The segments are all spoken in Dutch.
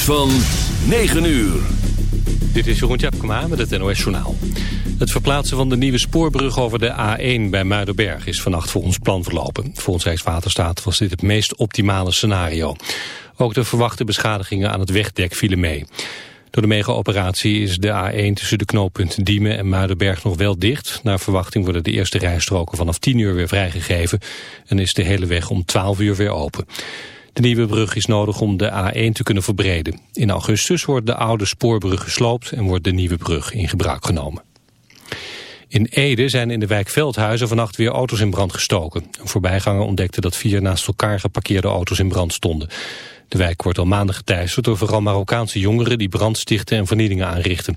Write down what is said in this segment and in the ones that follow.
van 9 uur. Dit is Jeroen Tjepkema met het NOS Journaal. Het verplaatsen van de nieuwe spoorbrug over de A1 bij Muidenberg is vannacht volgens plan verlopen. Volgens Rijkswaterstaat was dit het meest optimale scenario. Ook de verwachte beschadigingen aan het wegdek vielen mee. Door de mega-operatie is de A1 tussen de knooppunten Diemen en Muidenberg nog wel dicht. Naar verwachting worden de eerste rijstroken vanaf 10 uur weer vrijgegeven en is de hele weg om 12 uur weer open. De nieuwe brug is nodig om de A1 te kunnen verbreden. In augustus wordt de oude spoorbrug gesloopt en wordt de nieuwe brug in gebruik genomen. In Ede zijn in de wijk Veldhuizen vannacht weer auto's in brand gestoken. Een voorbijganger ontdekte dat vier naast elkaar geparkeerde auto's in brand stonden. De wijk wordt al maanden geteisterd door vooral Marokkaanse jongeren die brand stichten en vernielingen aanrichten.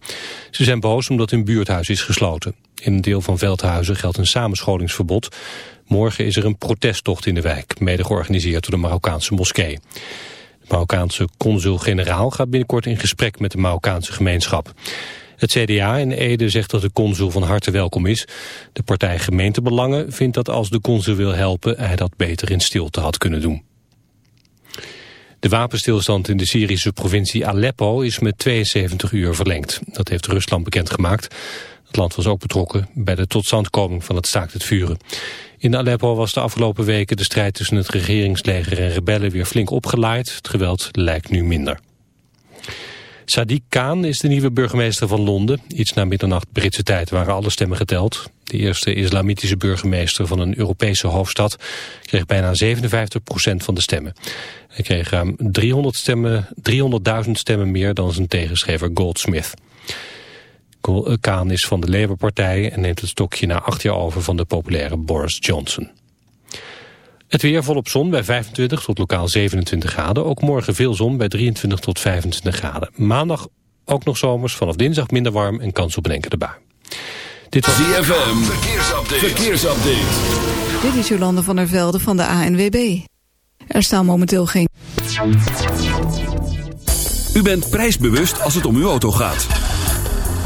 Ze zijn boos omdat hun buurthuis is gesloten. In een deel van Veldhuizen geldt een samenscholingsverbod. Morgen is er een protesttocht in de wijk, mede georganiseerd door de Marokkaanse moskee. De Marokkaanse consul-generaal gaat binnenkort in gesprek met de Marokkaanse gemeenschap. Het CDA in Ede zegt dat de consul van harte welkom is. De partij Gemeentebelangen vindt dat als de consul wil helpen... hij dat beter in stilte had kunnen doen. De wapenstilstand in de Syrische provincie Aleppo is met 72 uur verlengd. Dat heeft Rusland bekendgemaakt. Het land was ook betrokken bij de totstandkoming van het staakt het vuren. In Aleppo was de afgelopen weken de strijd tussen het regeringsleger en rebellen weer flink opgelaaid. Het geweld lijkt nu minder. Sadiq Khan is de nieuwe burgemeester van Londen. Iets na middernacht Britse tijd waren alle stemmen geteld. De eerste islamitische burgemeester van een Europese hoofdstad kreeg bijna 57% van de stemmen. Hij kreeg ruim 300 stemmen, 300.000 stemmen meer dan zijn tegenschrijver Goldsmith. Kaan is van de Labour-partij en neemt het stokje na acht jaar over van de populaire Boris Johnson. Het weer volop zon bij 25 tot lokaal 27 graden. Ook morgen veel zon bij 23 tot 25 graden. Maandag ook nog zomers, vanaf dinsdag minder warm en kans op een enkele bui. Dit was ZFM, verkeersupdate. verkeersupdate. Dit is Jolande van der Velde van de ANWB. Er staan momenteel geen... U bent prijsbewust als het om uw auto gaat.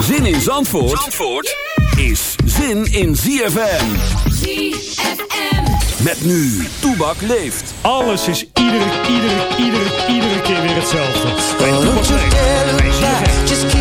Zin in Zandvoort, Zandvoort is zin in ZFM. ZFM. Met nu, Toebak leeft. Alles is iedere, iedere, iedere, iedere keer weer hetzelfde. Bij Toebak leeft. Just keep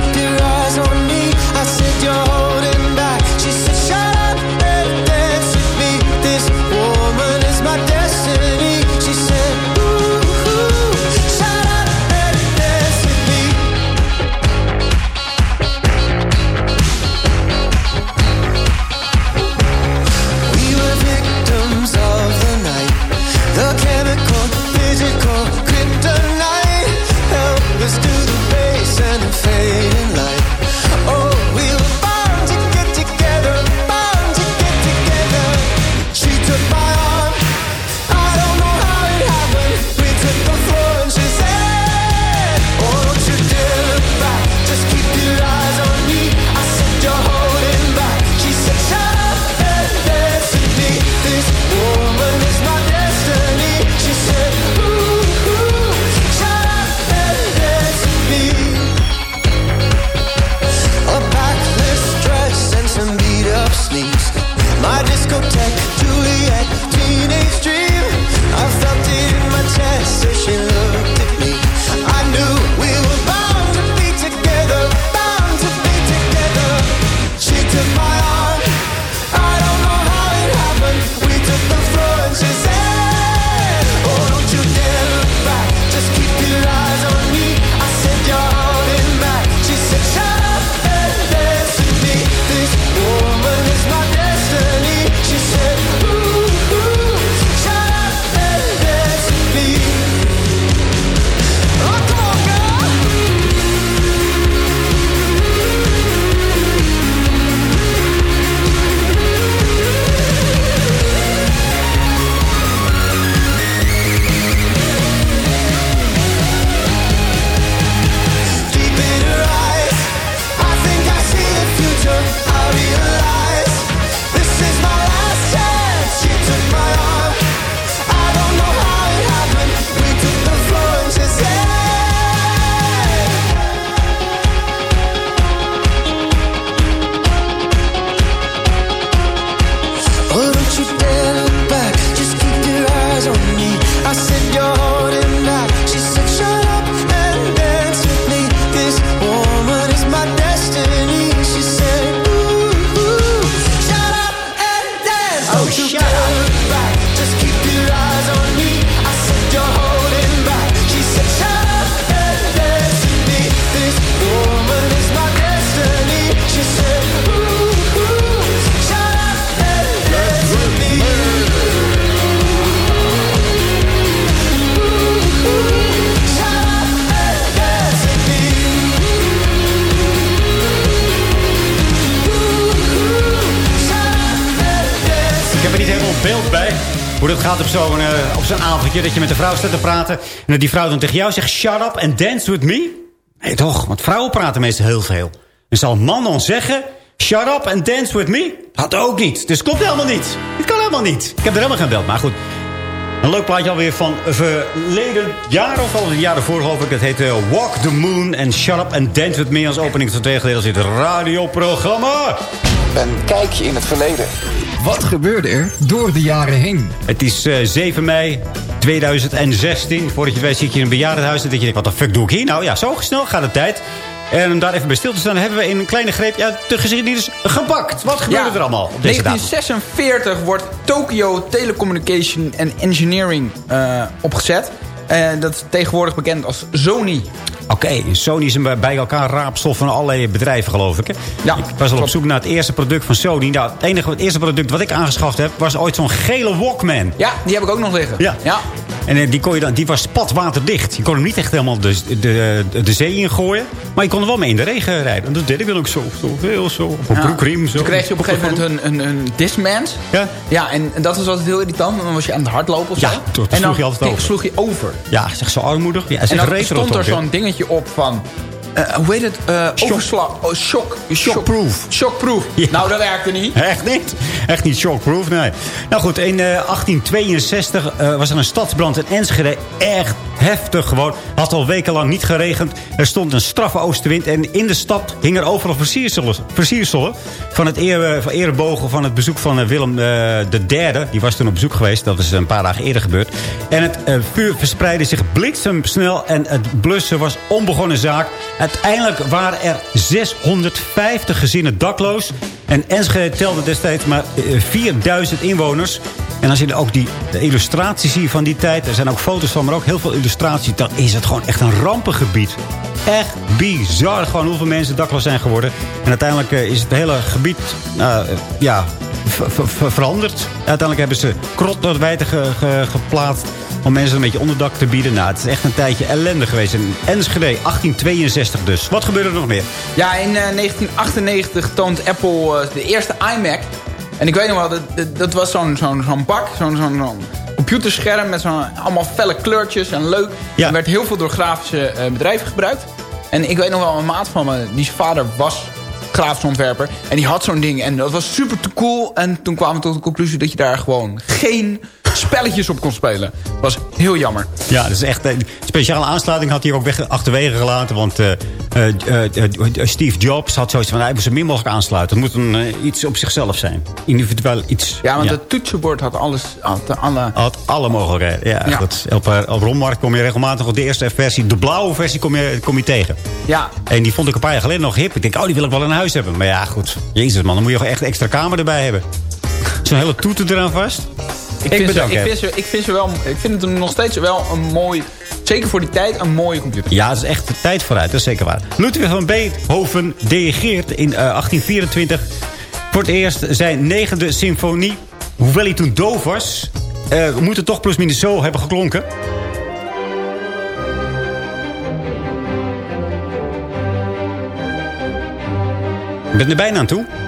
Dat je met een vrouw staat te praten. En dat die vrouw dan tegen jou zegt... Shut up and dance with me. Nee toch, want vrouwen praten meestal heel veel. En zal een man dan zeggen... Shut up and dance with me? Dat ook niet. Dus klopt helemaal niet. Dit kan helemaal niet. Ik heb er helemaal geen beeld. Maar goed, een leuk plaatje alweer van verleden jaar of al een jaar ervoor geloof ik. Het heet eh, Walk the Moon and Shut Up and Dance With Me als opening van tweede gedeelte dit radioprogramma. Een kijkje in het verleden. Wat gebeurde er door de jaren heen? Het is eh, 7 mei 2016. Voordat je weet zit je in een bejaardenhuis en denk je, wat de fuck doe ik hier nou? Ja, zo snel gaat de tijd. En om daar even bij stil te staan, hebben we in een kleine greep ja, de geschiedenis gepakt. Wat gebeurde er allemaal op deze datum? 1946 wordt Tokyo Telecommunication and Engineering eh, opgezet. En dat is tegenwoordig bekend als Sony. Oké, Sony is een bij elkaar raapsel van allerlei bedrijven, geloof ik. Hè? Ja, ik was al op zoek naar het eerste product van Sony. Nou, het, enige, het eerste product wat ik aangeschaft heb... was ooit zo'n gele Walkman. Ja, die heb ik ook nog liggen. Ja. ja. En eh, die, kon je dan, die was. Je kon hem niet echt helemaal de, de, de zee ingooien. Maar je kon er wel mee in de regen rijden. En dat deed ik dan ook zo. zo heel zo. Op een Ja. broekriem. Zo. Toen kreeg je op een gegeven moment een, een, een Discmans. Ja? Ja, en en dat was altijd heel irritant. Dan was je aan het hardlopen of zo. Ja, toen en sloeg je altijd over. sloeg je over. Ja, zeg zo armoedig. Ja, En dan stond er zo'n dingetje op van... eh, hoe heet het? Eh overslag. Oh, shock. Shockproof. Shockproof. Ja. Nou, dat werkte niet. Echt niet. Echt niet shockproof, nee. Nou goed, in eh, 1862 eh, was er een stadsbrand in Enschede. Echt heftig gewoon. Had al wekenlang niet geregend. Er stond een straffe oostenwind. En in de stad hingen er overal versierselen, versierselen van het ere, van erebogen van het bezoek van eh, Willem eh, de derde. Die was toen op bezoek geweest. Dat is een paar dagen eerder gebeurd. En het eh, vuur verspreidde zich bliksemsnel. En het blussen was onbegonnen zaak. Uiteindelijk waren er 650 gezinnen dakloos. En Enschede telde destijds maar eh, 4000 inwoners. En als je dan ook die illustraties ziet van die tijd... er zijn ook foto's van, maar ook heel veel illustraties... dan is het gewoon echt een rampengebied. Echt bizar gewoon hoeveel mensen dakloos zijn geworden. En uiteindelijk eh, is het hele gebied eh, ja, ver- ver- ver- veranderd. Uiteindelijk hebben ze krot door het geplaatst... om mensen een beetje onderdak te bieden. Nou, het is echt een tijdje ellende geweest. In Enschede, 1862 dus. Wat gebeurde er nog meer? Ja, in eh, 1998 toont Apple eh, de eerste iMac. En ik weet nog wel, dat, dat, dat was zo'n zo'n zo'n bak, zo'n zo'n zo'n computerscherm met zo'n allemaal felle kleurtjes en leuk. Ja. Er werd heel veel door grafische eh, bedrijven gebruikt. En ik weet nog wel, een maat van me, die zijn vader was grafisch ontwerper. En die had zo'n ding en dat was super te cool. En toen kwamen we tot de conclusie dat je daar gewoon geen spelletjes op kon spelen. Dat was heel jammer. Ja, dat is echt een speciale aansluiting had hij ook weg, achterwege gelaten. Want eh, eh, eh, eh, Steve Jobs had zoiets van... hij moet zo min mogelijk aansluiten. Het moet een, eh, iets op zichzelf zijn. Individueel iets. Ja, want het toetsenbord had alles, had alle... Had alle mogelijkheden. Ja, Ja. Dat, op, eh, op Rommarkt kom je regelmatig op de eerste versie. De blauwe versie kom je, kom je tegen. Ja, En die vond ik een paar jaar geleden nog hip. Ik denk, oh, die wil ik wel in huis hebben. Maar ja, goed. Jezus man, dan moet je gewoon echt extra kamer erbij hebben. Zo'n hele toeter eraan vast. Ik, vind, ze, ik, vind ze, ik, vind ze wel, ik vind het nog steeds wel een mooi... Zeker voor die tijd een mooie computer. Ja, het is echt de tijd vooruit, dat is zeker waar. Ludwig van Beethoven dirigeert in eh, 1824 voor het eerst zijn negende symfonie. Hoewel hij toen doof was, eh, moet het toch plusminus zo hebben geklonken. Ik ben er bijna aan toe.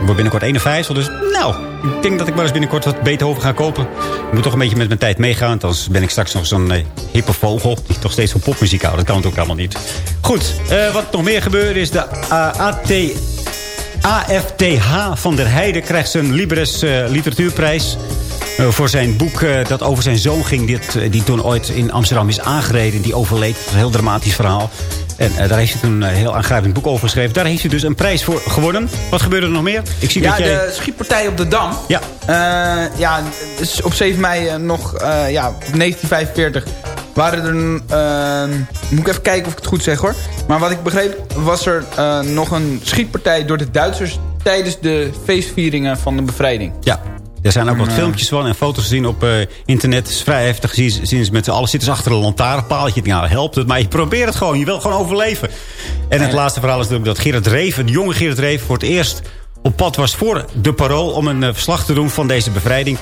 Word binnenkort 51, dus nou, ik denk dat ik wel eens binnenkort wat Beethoven ga kopen. Ik moet toch een beetje met mijn tijd meegaan, anders ben ik straks nog zo'n eh, hippe vogel die toch steeds van popmuziek houdt. Dat kan het ook allemaal niet. Goed, eh, wat nog meer gebeurt is de AT, AFTH van der Heijden krijgt zijn Libres eh, literatuurprijs. voor zijn boek dat over zijn zoon ging, dit, eh, die toen ooit in Amsterdam is aangereden. Die overleed. Dat is een heel dramatisch verhaal. En eh, daar heeft hij toen een heel aangrijpend boek over geschreven. Daar heeft hij dus een prijs voor gewonnen. Wat gebeurde er nog meer? Ik zie Ja, dat jij... de schietpartij op de Dam. Ja. Eh, ja, dus op 7 mei eh, nog, eh, ja, op 1945 waren er, een, eh, moet ik even kijken of ik het goed zeg hoor. Maar wat ik begreep was er eh, nog een schietpartij door de Duitsers tijdens de feestvieringen van de bevrijding. Ja, er zijn ook wat filmpjes van en foto's gezien op eh, internet. Het is vrij heftig. Zien ze- zien ze met z'n allen zitten ze achter een lantaarnpaaltje. Nou, helpt het, maar je probeert het gewoon. Je wil gewoon overleven. En het laatste verhaal is natuurlijk dat Gerard Reven, de jonge Gerard Reven... voor het eerst op pad was voor de parool... om een eh, verslag te doen van deze bevrijding.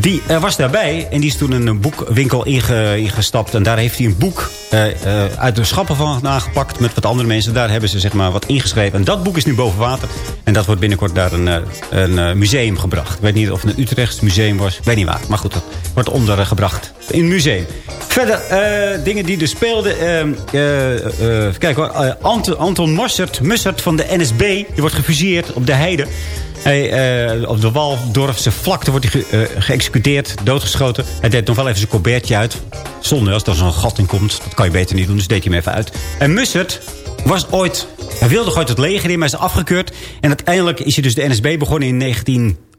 Die eh, was daarbij en die is toen een boekwinkel inge- ingestapt. En daar heeft hij een boek eh, eh, uit de schappen van aangepakt met wat andere mensen. Daar hebben ze zeg maar wat ingeschreven. En dat boek is nu boven water. En dat wordt binnenkort naar een, eh, een eh, museum gebracht. Ik weet niet of het een Utrechts museum was. Weet niet waar. Maar goed, dat wordt ondergebracht in een museum. Verder, eh, dingen die er speelden. eh, eh, eh, kijk hoor, eh, Anton, Anton Mossert, van de NSB. Die wordt gefuseerd op de heide. Hij, eh, op de Waldorfse vlakte wordt hij ge- eh, geëxecuteerd, doodgeschoten. Hij deed nog wel even zijn colbertje uit. Zonde, als er zo'n gat in komt. Dat kan je beter niet doen, dus deed hij hem even uit. En Mussert was ooit... Hij wilde ooit het leger in, maar is afgekeurd. En uiteindelijk is hij dus de NSB begonnen in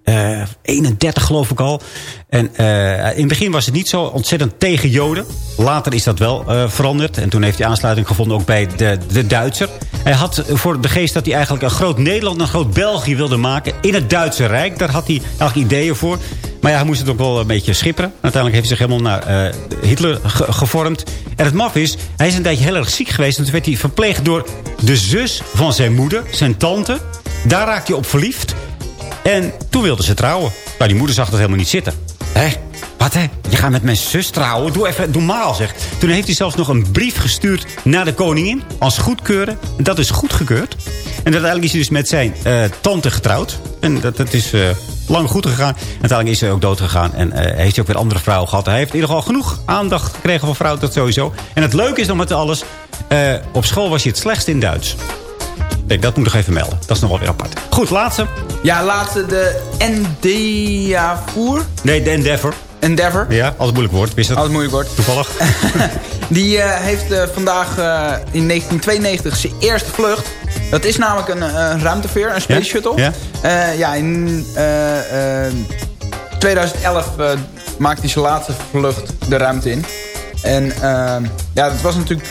1931, geloof ik al. En eh, in het begin was het niet zo ontzettend tegen Joden. Later is dat wel eh, veranderd. En toen heeft hij aansluiting gevonden ook bij de, de Duitser. Hij had voor de geest dat hij eigenlijk een groot Nederland... en een groot België wilde maken in het Duitse Rijk. Daar had hij eigenlijk ideeën voor. Maar ja, hij moest het ook wel een beetje schipperen. Uiteindelijk heeft hij zich helemaal naar eh, Hitler ge- gevormd. En het maf is, hij is een tijdje heel erg ziek geweest. En toen werd hij verpleegd door de zus van zijn moeder, zijn tante. Daar raakte hij op verliefd. En toen wilden ze trouwen. Maar die moeder zag dat helemaal niet zitten. Hé, wat hè? Je gaat met mijn zus trouwen? Doe even normaal zeg. Toen heeft hij zelfs nog een brief gestuurd naar de koningin. Als goedkeuren. En dat is goedgekeurd. En uiteindelijk is hij dus met zijn eh, tante getrouwd. En dat, dat is eh, lang goed gegaan. Uiteindelijk is hij ook dood gegaan. En eh, heeft hij ook weer andere vrouwen gehad. Hij heeft in ieder geval genoeg aandacht gekregen van vrouwen. Dat sowieso. En het leuke is nog met alles. op school was hij het slechtst in Duits. Nee, dat moet ik nog even melden. Dat is nog wel weer apart. Goed, laatste. Ja, laatste de Endeavour. Nee, de Endeavor. Endeavor. Ja, als het moeilijk wordt. Wist dat? Als het moeilijk wordt. Toevallig. Die eh, heeft eh, vandaag eh, in 1992 zijn eerste vlucht. Dat is namelijk een ruimteveer, een space Ja? shuttle. Ja. Ja, in eh, eh, 2011 eh, maakte hij zijn laatste vlucht de ruimte in. En ja, het was natuurlijk...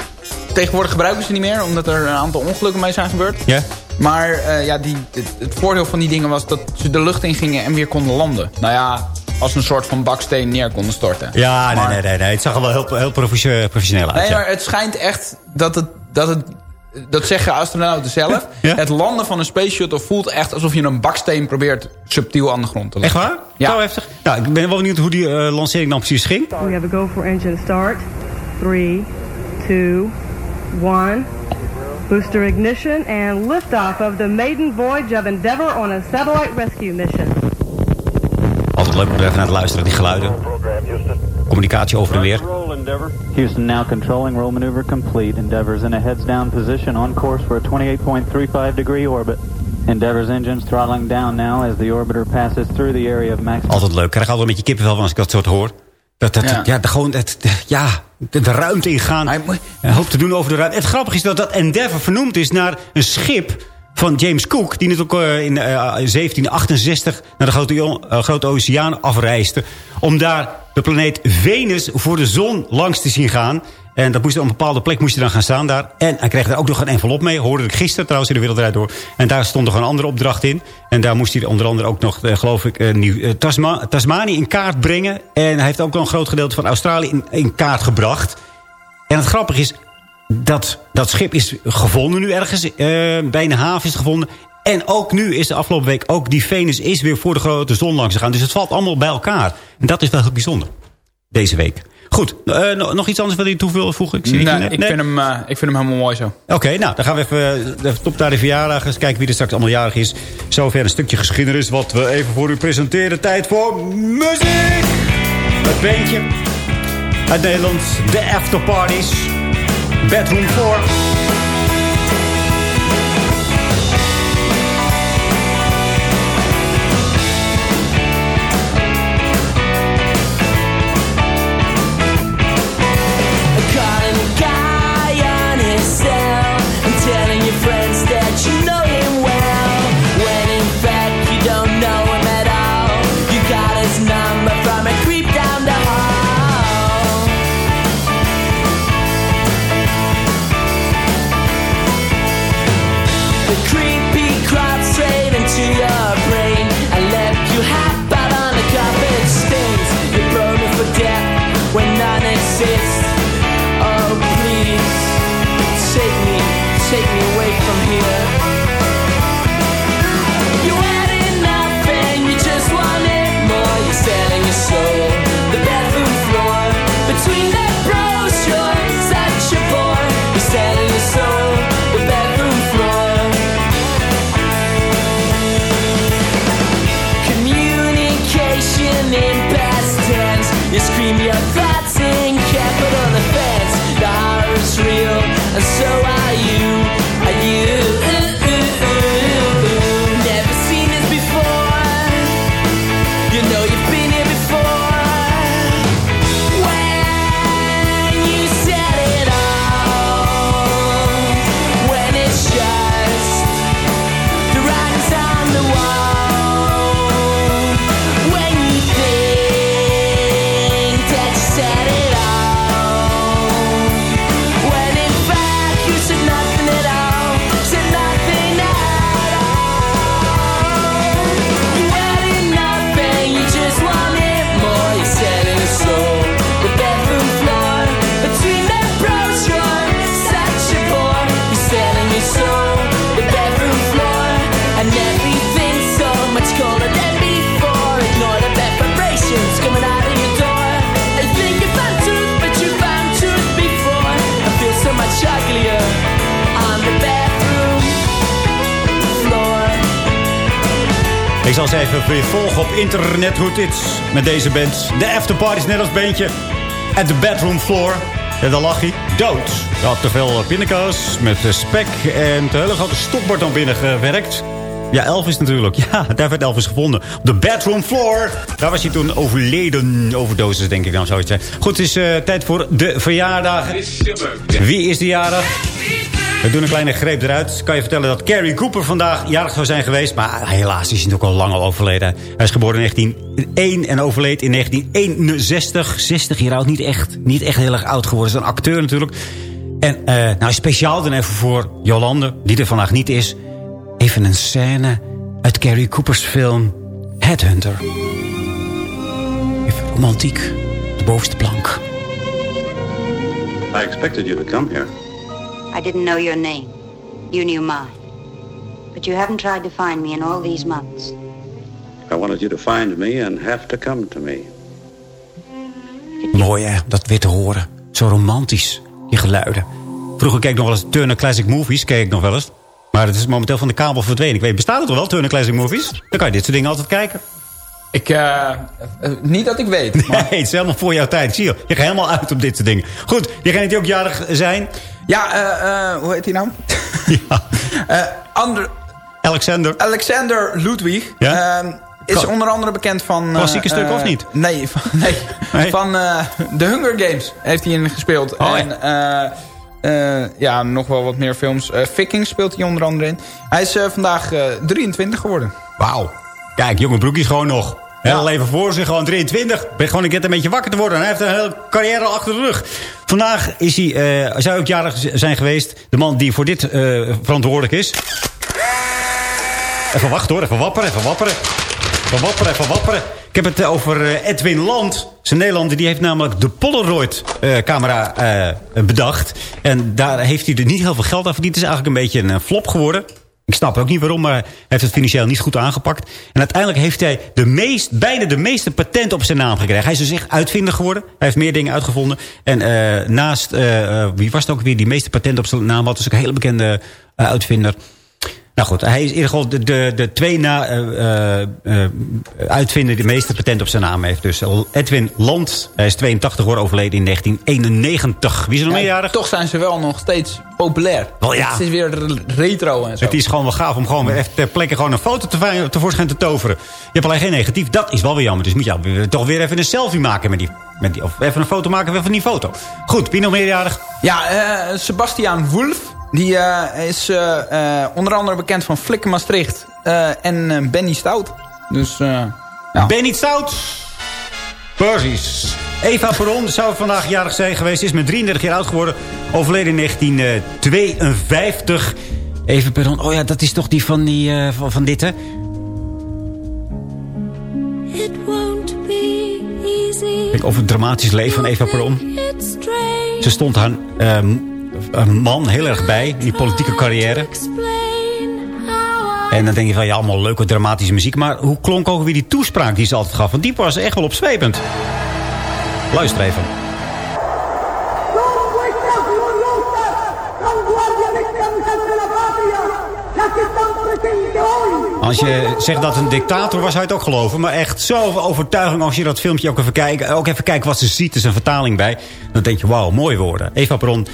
Tegenwoordig gebruiken ze niet meer, omdat er een aantal ongelukken mee zijn gebeurd. Ja? Maar eh, ja, die, het, het voordeel van die dingen was dat ze de lucht in gingen en weer konden landen. Nou ja, als een soort van baksteen neer konden storten. Ja, nee, Maar- nee, nee, nee. Het zag er wel heel, heel professioneel professioneel uit. Nee, ja. maar het schijnt echt dat het... Dat, het, dat zeggen astronauten zelf. Ja? Het landen van een space shuttle voelt echt alsof je een baksteen probeert subtiel aan de grond te Echt leggen. waar? Ja. Zo heftig? Nou, ik ben wel benieuwd hoe die eh, lancering dan precies ging. We have a go for engine start. Three, two, one. Booster ignition and liftoff of the maiden voyage of Endeavour on a satellite rescue mission. Altijd leuk om er even naar te luisteren, die geluiden. Communicatie over en weer. Houston now controlling roll maneuver complete. Endeavour's in a heads down position on course for a 28.35 degree orbit. Endeavour's engines throttling down now as the orbiter passes through the area of maximum. Altijd leuk. Ik krijg altijd een beetje kippenvel van als ik dat soort hoor. Dat, dat, ja. Ja. gewoon, het, ja, de, de ruimte ingaan. Hij moet- Een hoop te doen over de ruimte. Het grappige is dat dat Endeavour vernoemd is naar een schip van James Cook. Die natuurlijk ook eh, in eh, 1768 naar de grote, eh, grote oceaan afreisde. Om daar de planeet Venus voor de zon langs te zien gaan. En dat moest op een bepaalde plek moest hij dan gaan staan daar. En hij kreeg daar ook nog een envelop mee. Hoorde ik gisteren trouwens in de Wereldrijd door. En daar stond nog een andere opdracht in. En daar moest hij onder andere ook nog, eh, geloof ik, eh, Tasma in kaart brengen. En hij heeft ook wel een groot gedeelte van Australië in, kaart gebracht. En het grappige is, dat, dat schip is gevonden nu ergens. bij een haven is gevonden. En ook nu is de afgelopen week ook die Venus is weer voor de grote zon langs gegaan. Dus het valt allemaal bij elkaar. En dat is wel heel bijzonder. Deze week. Goed, eh, nog iets anders wat je toe wil voegen? Ik zie Nee, ik. Vind hem, eh, ik vind hem helemaal mooi zo. Oké, nou, dan gaan we even, eh, even top naar de verjaardag. Eens kijken wie er straks allemaal jarig is. Zover een stukje geschiedenis wat we even voor u presenteren. Tijd voor muziek! Het beentje uit Nederland. De Afterparties. Bedroom 4. Even weer volgen op internet hoe het is met deze band. De Afterparty is net als bandje. At the bedroom floor. En dan lag hij dood. Hij had te veel pindakaas met spek en een hele grote stokbord dan binnengewerkt. Ja, Elvis natuurlijk. Ja, daar werd Elvis gevonden. Op de bedroom floor. Daar was hij toen overleden. Overdosis, denk ik dan zoiets. zijn. Goed, het is eh, tijd voor de verjaardag. Wie is de jarig? We doen een kleine greep eruit. Kan je vertellen dat Carrie Cooper vandaag jarig zou zijn geweest. Maar helaas is hij natuurlijk al lang al overleden. Hij is geboren in 1901 en overleed in 1961. 60 jaar oud. Niet echt, niet echt heel erg oud geworden. Is een acteur natuurlijk. En eh, nou, speciaal dan even voor Jolande, die er vandaag niet is. Even een scène uit Carrie Coopers film Headhunter. Even romantiek. De bovenste plank. I expected you to come here. I didn't know your name. You knew mine. But you haven't tried to find me in all these months. I wanted you to find me and have to come to me. Mooi hè, dat weer te horen. Zo romantisch, die geluiden. Vroeger keek ik nog wel eens Turner Classic Movies. Keek ik nog wel eens. Maar het is momenteel van de kabel verdwenen. Ik weet, bestaat het toch wel, Turner Classic Movies? Dan kan je dit soort dingen altijd kijken. Ik, eh, niet dat ik weet. Maar... Nee, het is helemaal voor jouw tijd. Zie je, je gaat helemaal uit op dit soort dingen. Goed, diegenen die ook jarig zijn. Ja, eh, eh, hoe heet hij nou? ja. Ander... Alexander. Alexander Ludwig. Ja? Ehm, is onder andere bekend van... Klassieke eh, of niet? Nee, van, nee, Nee? van de Hunger Games heeft hij in gespeeld. Oh, en ja, nog wel wat meer films. Vikings speelt hij onder andere in. Hij is vandaag eh, 23 geworden. Wauw. Kijk, jonge broekjes gewoon nog. Heel leven voor zich, gewoon 23. Ben gewoon een keer een beetje wakker te worden. En hij heeft een hele carrière achter de rug. Vandaag is hij, eh, zou ook jarig zijn geweest. De man die voor dit eh, verantwoordelijk is. Even wachten hoor, even wapperen, even wapperen. Even wapperen, even wapperen. Ik heb het over eh, Edwin Land. Zijn Nederlander die heeft namelijk de Polaroid-camera bedacht. En daar heeft hij er niet heel veel geld aan verdiend. Het is eigenlijk een beetje een flop geworden. Snap ook niet waarom, maar hij heeft het financieel niet goed aangepakt. En uiteindelijk heeft hij de meest, bijna de meeste patenten op zijn naam gekregen. Hij is dus echt uitvinder geworden. Hij heeft meer dingen uitgevonden. En eh, naast, eh, eh, wie was het ook weer, die meeste patenten op zijn naam had. Dus ook een hele bekende uitvinder. Nou goed, hij is in ieder geval de, de, de twee na eh, uitvinder die de meeste patenten op zijn naam heeft. Dus Edwin Land, hij is 82 geworden, overleden in 1991. Wie is er nog Ja, meerjarig? Toch zijn ze wel nog steeds populair. Wel, ja. Het is weer retro en zo. Het is gewoon wel gaaf om gewoon weer even ter plekke gewoon een foto te, tevoorschijn te toveren. Je hebt alleen geen negatief. Dat is wel weer jammer. Dus moet je toch weer even een selfie maken met die, met die... Of even een foto maken van die foto. Goed, wie nog meerjarig? Ja, eh Sebastiaan Wolf. Die eh, is eh, eh, onder andere bekend van Flikken Maastricht. eh, en eh, Benny Stout. Dus, eh ja. Benny Stout. Precies. Eva Peron zou vandaag jarig zijn geweest. Is met 33 jaar oud geworden. Overleden in 1952. Eva Peron. Oh ja, dat is toch die van, die, eh, van, van dit, hè? It won't be easy. Kijk, over het dramatisch leven van Eva Peron. It's strange. Ze stond haar ehm, een man heel erg bij. Die politieke carrière. En dan denk je van, ja, allemaal leuke dramatische muziek. Maar hoe klonk ook weer die toespraak die ze altijd gaf? Want die was echt wel opzwepend. Luister even. Als je zegt dat een dictator was, zou je het ook geloven. Maar echt zoveel overtuiging als je dat filmpje ook even kijkt. Ook even kijken wat ze ziet. Er is een vertaling bij. Dan denk je, wauw, mooi woorden. Eva Peron,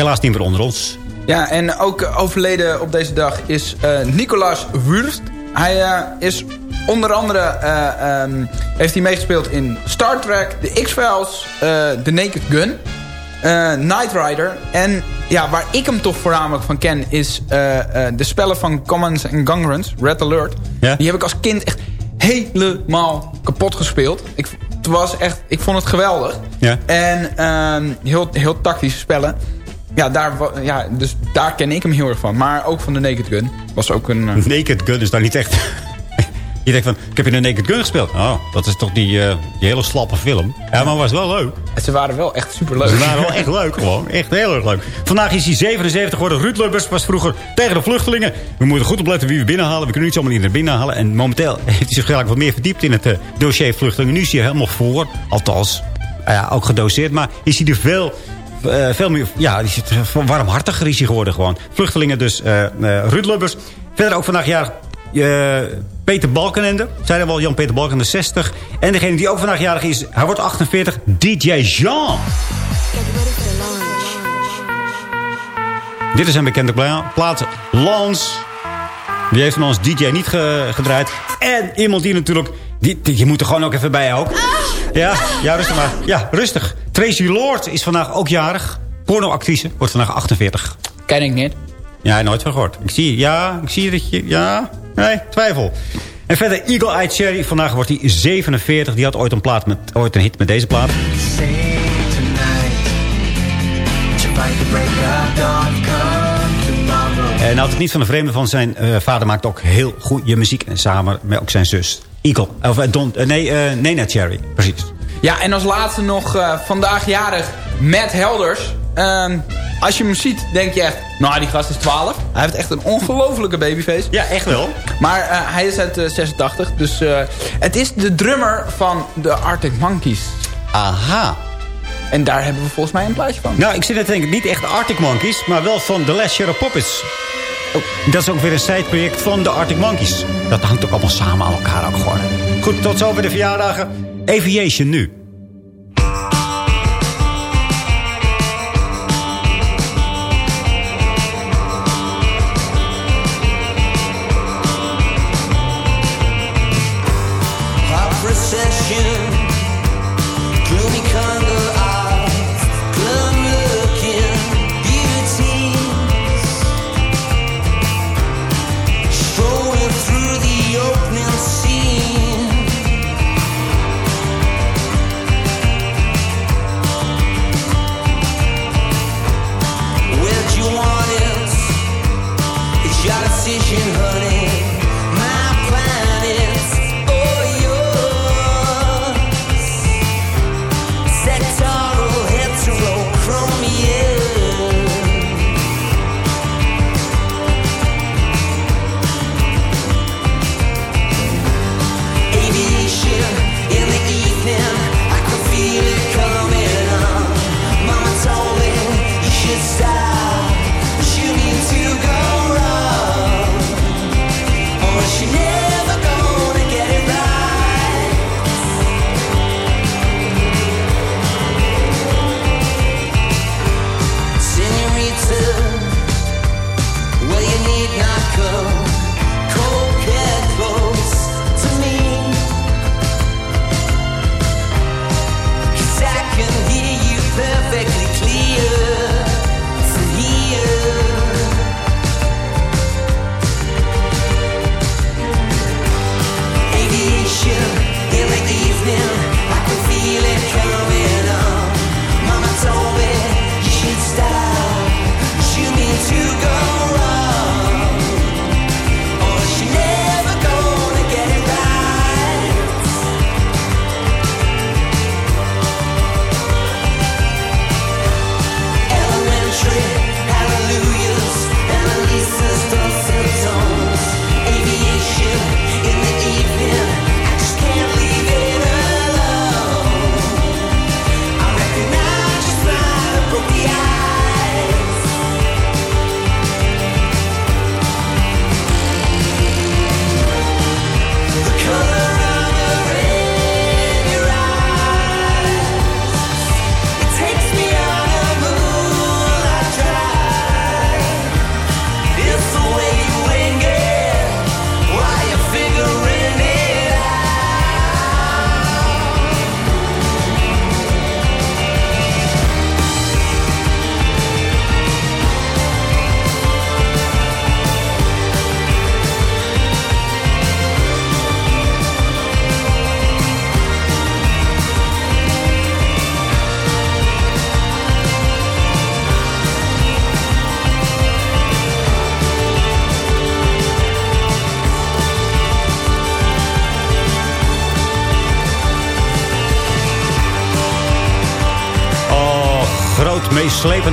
helaas niet meer onder ons. Ja, en ook overleden op deze dag is eh Nicolaas Wurst. Hij eh, is onder andere eh, ehm, heeft hij meegespeeld in Star Trek, The X-Files, The Naked Gun, Knight Rider. En ja, waar ik hem toch voornamelijk van ken is de spellen van Commands and Gangruns, Red Alert. Ja? Die heb ik als kind echt helemaal kapot gespeeld. Ik, het was echt, ik vond het geweldig. Ja. En ehm, heel, heel tactische spellen. Ja, daar, ja, dus daar ken ik hem heel erg van. Maar ook van de Naked Gun. Was ook een... eh, Naked Gun is daar niet echt... je denkt van, ik heb in een Naked Gun gespeeld. Oh, dat is toch die, eh, die hele slappe film. Ja, maar was wel leuk. Ze waren wel echt superleuk. Ze waren wel echt leuk gewoon. Echt heel erg leuk. Vandaag is hij 77 geworden. Ruud Lubbers was vroeger tegen de vluchtelingen. We moeten goed opletten wie we binnenhalen. We kunnen niet zomaar niet naar binnen halen. En momenteel heeft hij zich eigenlijk wat meer verdiept in het eh, dossier vluchtelingen. Nu is hij helemaal voor. Althans, nou ja, ook gedoseerd. Maar is hij er veel... eh, veel meer, ja, die er warmhartiger is hij geworden gewoon. Vluchtelingen dus, eh Ruud Lubbers. Verder ook vandaag jarig Peter Balkenende. Zeiden we al, Jan-Peter Balkenende 60. En degene die ook vandaag jarig is, hij wordt 48, DJ Jean. Dit is een bekende pla- plaat. Lance. Die heeft van ons DJ niet ge- gedraaid. En iemand die natuurlijk... Die, je moet er gewoon ook even bij ook. Ja, ja, rustig maar. Ja, rustig. Tracy Lord is vandaag ook jarig. Pornoactrice. Wordt vandaag 48. Ken ik niet. Ja, nooit van gehoord. Ik zie, ja, ik zie dat je... Ja, nee, twijfel. En verder Eagle Eye Cherry. Vandaag wordt hij 47. Die had ooit een, plaat met, ooit een hit met deze plaat. En had het niet van de vreemde van zijn eh, vader maakt ook heel goede muziek. En samen met ook zijn zus. Eagle. Of eh, Don, eh, nee, eh Nena Cherry. Precies. Ja, en als laatste nog vandaag jarig Matt Helders. Ehm, als je hem ziet, denk je echt... Nou, die gast is 12. Hij heeft echt een ongelofelijke babyface. Ja, echt wel. Maar hij is uit eh, 86. Dus het is de drummer van de Arctic Monkeys. Aha. En daar hebben we volgens mij een plaatje van. Nou, ik zit net te denken, niet echt de Arctic Monkeys, maar wel van The Last Shadow Puppets. Oh, dat is ook weer een sideproject van de Arctic Monkeys. Dat hangt ook allemaal samen aan elkaar ook gewoon. Goed, tot zover de verjaardagen. Aviation nu.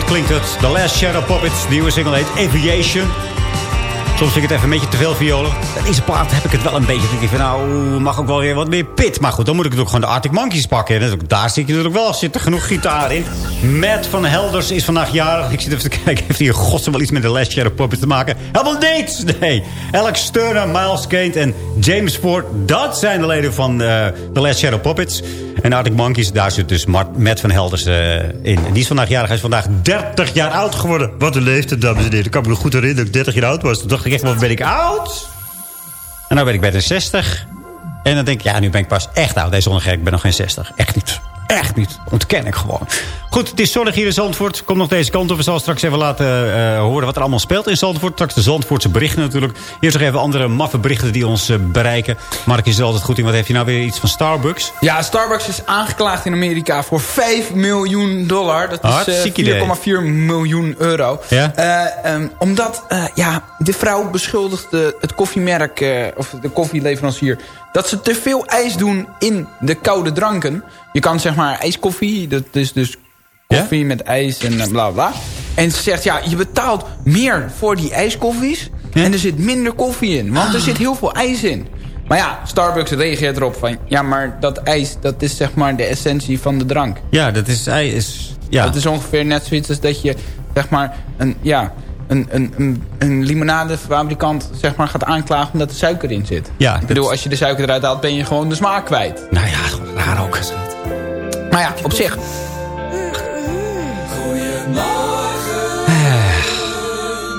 Klinkt het. The Last Shadow Puppets, nieuwe single heet Aviation. Soms vind ik het even een beetje te veel violen. Bij deze plaat heb ik het wel een beetje. Ik denk van, nou, mag ook wel weer wat meer pit. Maar goed, dan moet ik het ook gewoon de Arctic Monkeys pakken. En daar zie ik natuurlijk wel, zit er genoeg gitaar in. Matt van Helders is vandaag jarig. Ik zit even te kijken, heeft hij in godsnaam wel iets met de Last Shadow Puppets te maken? Helemaal niets! Nee. Alex Turner, Miles Kane en James Ford. Dat zijn de leden van eh, de Last Shadow Puppets. En Arctic Monkeys, daar zit dus Mart- Matt van Helders eh, in. En die is vandaag jarig. Hij is vandaag 30 jaar oud geworden. Wat een leeftijd, dames en heren. Ik kan me nog goed herinneren dat ik 30 jaar oud was. Toen dacht ik echt, wat ben ik oud? En nu ben ik bijna 60. En dan denk ik, ja, nu ben ik pas echt oud. Deze zondag, ik ben nog geen 60. Echt niet. Echt niet. Ontken ik gewoon. Goed, het is zonnig hier in Zandvoort. Kom nog deze kant op. We zal straks even laten eh, horen wat er allemaal speelt in Zandvoort. Straks de Zandvoortse berichten natuurlijk. Eerst nog even andere maffe berichten die ons eh, bereiken. Mark is er altijd goed in. Wat heeft hij nou weer iets van Starbucks? Ja, Starbucks is aangeklaagd in Amerika voor 5 miljoen dollar. Dat is idee. eh, 4,4 miljoen euro. Ja? Eh, ehm, omdat ja, de vrouw beschuldigde het koffiemerk, of de koffieleverancier... dat ze te veel ijs doen in de koude dranken. Je kan zeg maar ijskoffie, dat is dus koffie met ijs en eh, bla bla. En ze zegt, ja, je betaalt meer voor die ijskoffies... en er zit minder koffie in, want er zit heel veel ijs in. Maar ja, Starbucks reageert erop van... ja, maar dat ijs, dat is zeg maar de essentie van de drank. Ja, dat is... Hij is ja. Dat is ongeveer net zoiets als dat je zeg maar een, ja, een, een, een, een limonadefabrikant zeg maar, gaat aanklagen omdat er suiker in zit. Ja, Ik bedoel, als je de suiker eruit haalt, ben je gewoon de smaak kwijt. Nou ja, gewoon raar ook. Maar ja, op zich.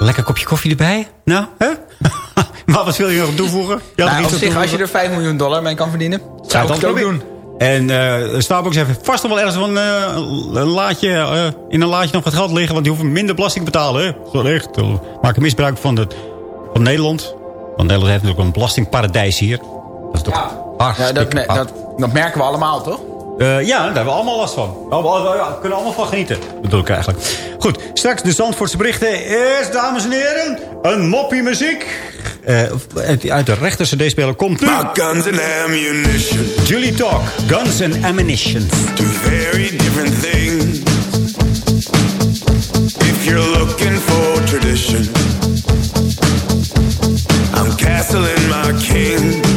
Lekker kopje koffie erbij. Nou, hè? maar wat wil je nog toevoegen? Nou, op zich, als je er 5 miljoen dollar mee kan verdienen, Zou het ik het ook doen. En eh, Starbucks heeft vast nog wel ergens van, eh, een laadje, eh, in een laadje nog wat geld liggen. Want die hoeven minder belasting te betalen. Hè? Zo echt. eh, maken misbruik van, de, van Nederland. Want Nederland heeft natuurlijk een belastingparadijs hier. Dat is toch Ja, hartstikke dat, me- fout. dat, dat merken we allemaal, toch? Eh, ja, daar hebben we allemaal last van. Ja, we kunnen allemaal van genieten. bedoel ik eigenlijk. Goed, straks de Zandvoortse berichten. Eerst, dames en heren, een moppie muziek. Uit uit de rechter cd-speler komt nu... guns and ammunition. Julie Talk, Guns and Ammunition. Two very different things. If you're looking for tradition, I'm castling my king.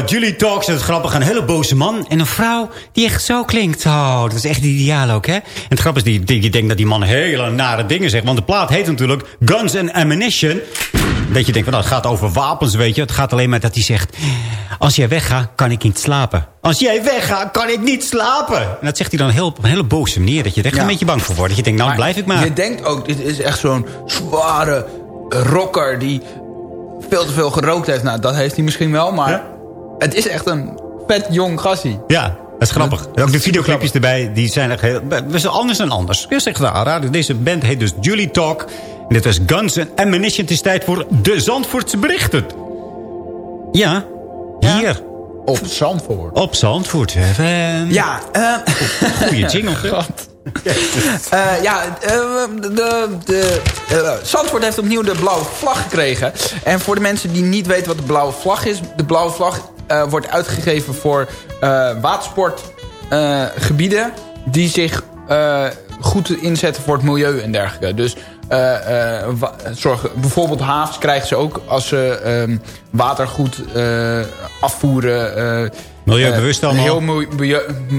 Mooi. Julie Talks, dat is grappig. Een hele boze man en een vrouw die echt zo klinkt. Oh, dat is echt ideaal ook, hè? En het grappige is, die, die, je denkt dat die man hele nare dingen zegt. Want de plaat heet natuurlijk Guns and Ammunition. Dat je denkt, van, nou, het gaat over wapens, weet je. Het gaat alleen maar dat hij zegt... Als jij weggaat, kan ik niet slapen. Als jij weggaat, kan ik niet slapen. En dat zegt hij dan heel, op een hele boze manier. Dat je er echt Ja. een beetje bang voor wordt. Dat je denkt, nou, blijf ik maar. Je denkt ook, dit is echt zo'n zware rocker die veel te veel gerookt heeft. Nou, dat heeft hij misschien wel, maar het is echt een vet jong gassie. Ja, dat is grappig. Ook de videoclipjes erbij, die zijn echt heel... best wel anders dan anders. Dat is echt een aanrader. Deze band heet dus Julie Talk. En dit was Guns and Ammunition. Het is tijd voor de Zandvoortse berichten. Ja, hier. Op Zandvoort. Op Zandvoort. FM. Ja, eh... Goeie jingle. hè? Eh, ja, eh, de, de, Zandvoort heeft opnieuw de blauwe vlag gekregen. En voor de mensen die niet weten wat de blauwe vlag is... de blauwe vlag eh, wordt uitgegeven voor eh watersportgebieden... die zich eh, goed inzetten voor het milieu en dergelijke. Dus eh, eh, zorgen, bijvoorbeeld havens krijgen ze ook... als ze ehm, water goed eh, afvoeren... eh, Milieubewust eh, allemaal. Heel milieu,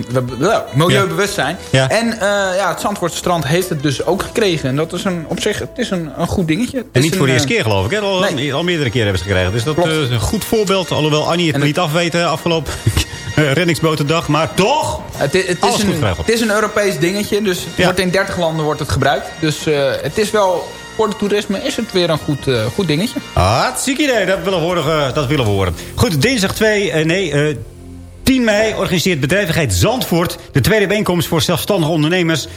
milieu, milieubewust zijn. Ja. En eh, ja, het Zandvoortse strand heeft het dus ook gekregen. En dat is een, op zich het is een, een goed dingetje. Het En niet voor de eerste eh, keer geloof ik. Hè? Al, Nee. al meerdere keren hebben ze gekregen. Dus dat eh, is een goed voorbeeld. Alhoewel Annie het niet afweten afgelopen eh, reddingsbotendag. Maar toch, Het, is- het, is een, het is een Europees dingetje. Dus het Ja. wordt in 30 landen wordt het gebruikt. Dus eh, het is wel... Voor de toerisme is het weer een goed, eh, goed dingetje. Hartstikke idee, dat willen we horen. eh, Dat willen we horen. Goed, dinsdag 2, eh, nee, eh 10 mei organiseert bedrijvigheid Zandvoort... de tweede bijeenkomst voor zelfstandige ondernemers...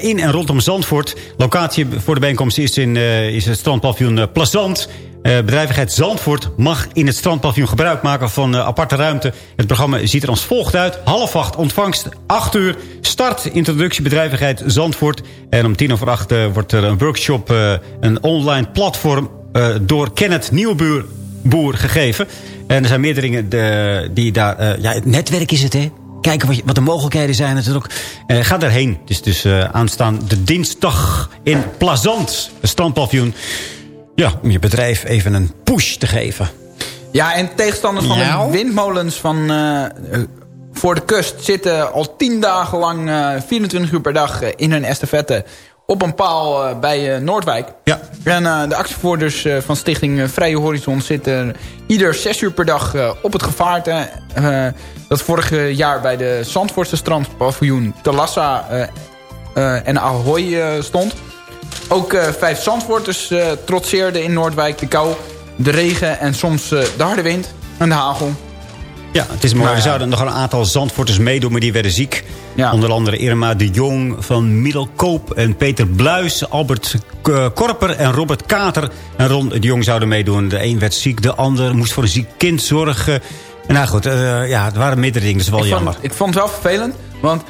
in en rondom Zandvoort. Locatie voor de bijeenkomst is, in, is het strandpaviljoen eh, Plazant. Eh, bedrijvigheid Zandvoort mag in het strandpaviljoen gebruik maken van eh, aparte ruimte. Het programma ziet er als volgt uit. Half acht ontvangst, 8 uur. Start, introductie bedrijvigheid Zandvoort. En om tien over acht eh, wordt er een workshop, een online platform... door Kenneth Nieuwbuur boer gegeven. En er zijn meerdere dingen de, die daar... ja, het netwerk is het, hè? Kijken wat, wat de mogelijkheden zijn natuurlijk. Ga daarheen. Het is dus eh, aanstaande dinsdag in Plazant, het strandpaviljoen. Ja, om je bedrijf even een push te geven. Ja, en tegenstanders van Ja. de windmolens van eh, eh, voor de kust zitten al 10 dagen lang, eh 24 uur per dag in hun estafette op een paal bij Noordwijk. Ja. En eh, de actievoerders eh, van Stichting Vrije Horizon zitten ieder 6 uur per dag eh, op het gevaarte. eh, dat vorig jaar bij de Zandvoortse strandpaviljoen Talassa eh, eh, en Ahoy stond. Ook eh, vijf Zandvoorters eh, trotseerden in Noordwijk de kou, de regen en soms eh, de harde wind en de hagel. Ja, het is mooi. Nou er zouden nog een aantal Zandvoorters meedoen, maar die werden ziek. Ja. Onder andere Irma de Jong van Middelkoop en Peter Bluis, Albert Korper en Robert Kater. En Ron de Jong zouden meedoen. De een werd ziek, de ander moest voor een ziek kind zorgen. En nou goed, ja, het waren meerdere dingen, dat is wel ik, jammer. vond, ik vond het wel vervelend, want